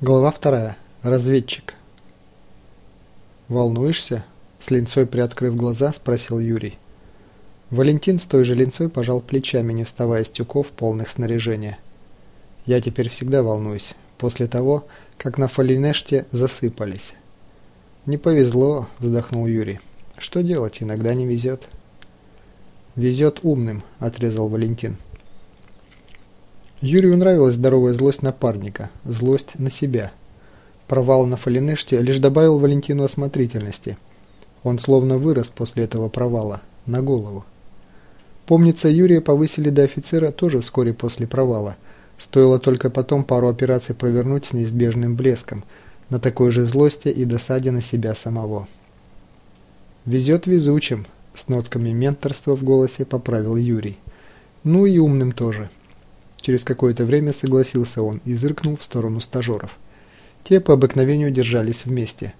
Глава вторая. Разведчик. «Волнуешься?» – с линцой приоткрыв глаза, спросил Юрий. Валентин с той же линцой пожал плечами, не вставая с тюков, полных снаряжения. «Я теперь всегда волнуюсь, после того, как на Фалинеште засыпались». «Не повезло», – вздохнул Юрий. «Что делать, иногда не везет». «Везет умным», – отрезал Валентин. Юрию нравилась здоровая злость напарника, злость на себя. Провал на Фалинеште лишь добавил Валентину осмотрительности. Он словно вырос после этого провала, на голову. Помнится, Юрия повысили до офицера тоже вскоре после провала. Стоило только потом пару операций провернуть с неизбежным блеском, на такой же злости и досаде на себя самого. «Везет везучим», – с нотками менторства в голосе поправил Юрий. «Ну и умным тоже». Через какое-то время согласился он и зыркнул в сторону стажеров. Те по обыкновению держались вместе.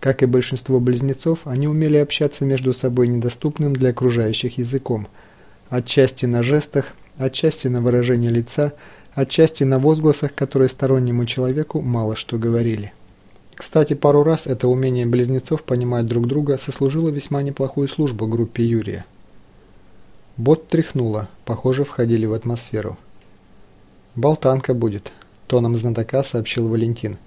Как и большинство близнецов, они умели общаться между собой недоступным для окружающих языком. Отчасти на жестах, отчасти на выражении лица, отчасти на возгласах, которые стороннему человеку мало что говорили. Кстати, пару раз это умение близнецов понимать друг друга сослужило весьма неплохую службу группе Юрия. Бот тряхнуло, похоже, входили в атмосферу. «Болтанка будет», – тоном знатока сообщил Валентин.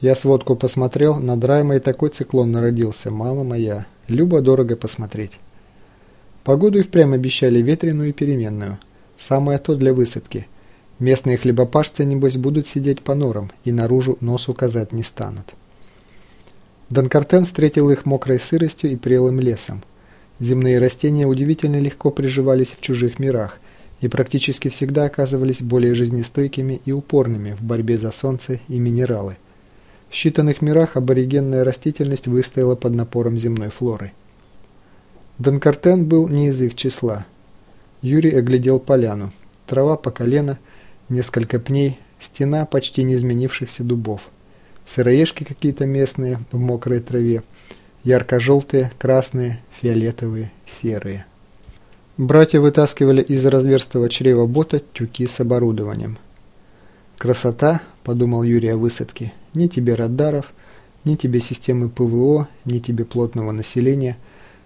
«Я сводку посмотрел, над Раймой такой циклон народился, мама моя. Любо дорого посмотреть». Погоду и впрямь обещали ветреную и переменную. Самое то для высадки. Местные хлебопашцы, небось, будут сидеть по норам и наружу нос указать не станут. Донкартен встретил их мокрой сыростью и прелым лесом. Земные растения удивительно легко приживались в чужих мирах – и практически всегда оказывались более жизнестойкими и упорными в борьбе за солнце и минералы. В считанных мирах аборигенная растительность выстояла под напором земной флоры. Донкартен был не из их числа. Юрий оглядел поляну. Трава по колено, несколько пней, стена почти не изменившихся дубов. Сыроежки какие-то местные в мокрой траве, ярко-желтые, красные, фиолетовые, серые. Братья вытаскивали из разверстого чрева бота тюки с оборудованием. «Красота», – подумал Юрий о высадке, – «ни тебе радаров, ни тебе системы ПВО, ни тебе плотного населения.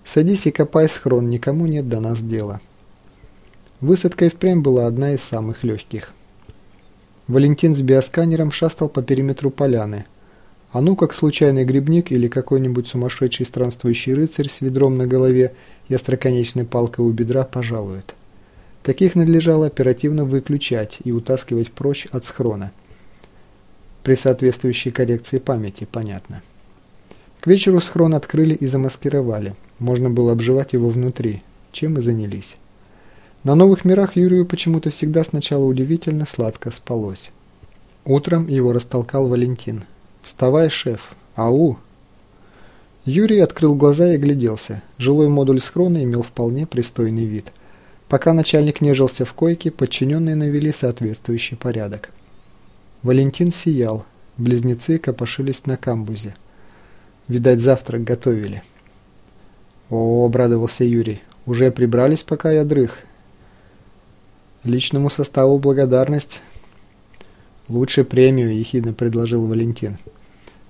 Садись и копай схрон, никому нет до нас дела». Высадка и впрямь была одна из самых легких. Валентин с биосканером шастал по периметру поляны. А ну как случайный грибник или какой-нибудь сумасшедший странствующий рыцарь с ведром на голове – и остроконечной палкой у бедра пожалует. Таких надлежало оперативно выключать и утаскивать прочь от схрона. При соответствующей коррекции памяти, понятно. К вечеру схрон открыли и замаскировали. Можно было обживать его внутри, чем и занялись. На новых мирах Юрию почему-то всегда сначала удивительно сладко спалось. Утром его растолкал Валентин. «Вставай, шеф! Ау!» Юрий открыл глаза и огляделся. Жилой модуль схрона имел вполне пристойный вид. Пока начальник нежился в койке, подчиненные навели соответствующий порядок. Валентин сиял. Близнецы копошились на камбузе. Видать, завтрак готовили. «О, — обрадовался Юрий, — уже прибрались, пока я дрых. Личному составу благодарность. Лучше премию, — ехидно предложил Валентин.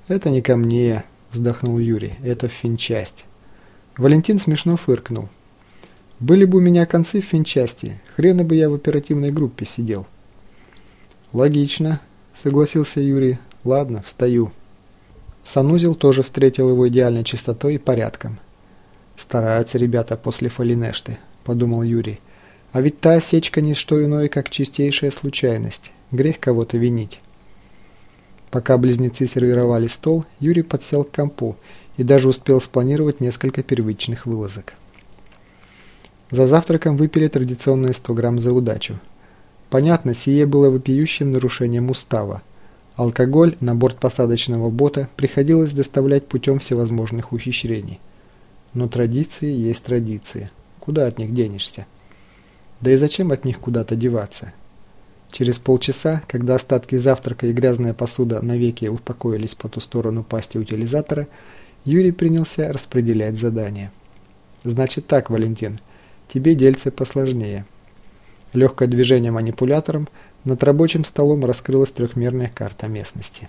Это не ко мне, вздохнул Юрий. «Это финчасть». Валентин смешно фыркнул. «Были бы у меня концы в финчасти, хрена бы я в оперативной группе сидел». «Логично», — согласился Юрий. «Ладно, встаю». Санузел тоже встретил его идеальной чистотой и порядком. «Стараются ребята после Фалинешты», — подумал Юрий. «А ведь та осечка не что иное, как чистейшая случайность. Грех кого-то винить». Пока близнецы сервировали стол, Юрий подсел к компу и даже успел спланировать несколько первичных вылазок. За завтраком выпили традиционные 100 грамм за удачу. Понятно, сие было вопиющим нарушением устава. Алкоголь на борт посадочного бота приходилось доставлять путем всевозможных ухищрений. Но традиции есть традиции. Куда от них денешься? Да и зачем от них куда-то деваться? Через полчаса, когда остатки завтрака и грязная посуда навеки успокоились по ту сторону пасти утилизатора, Юрий принялся распределять задания. «Значит так, Валентин, тебе дельце посложнее». Легкое движение манипулятором над рабочим столом раскрылась трехмерная карта местности.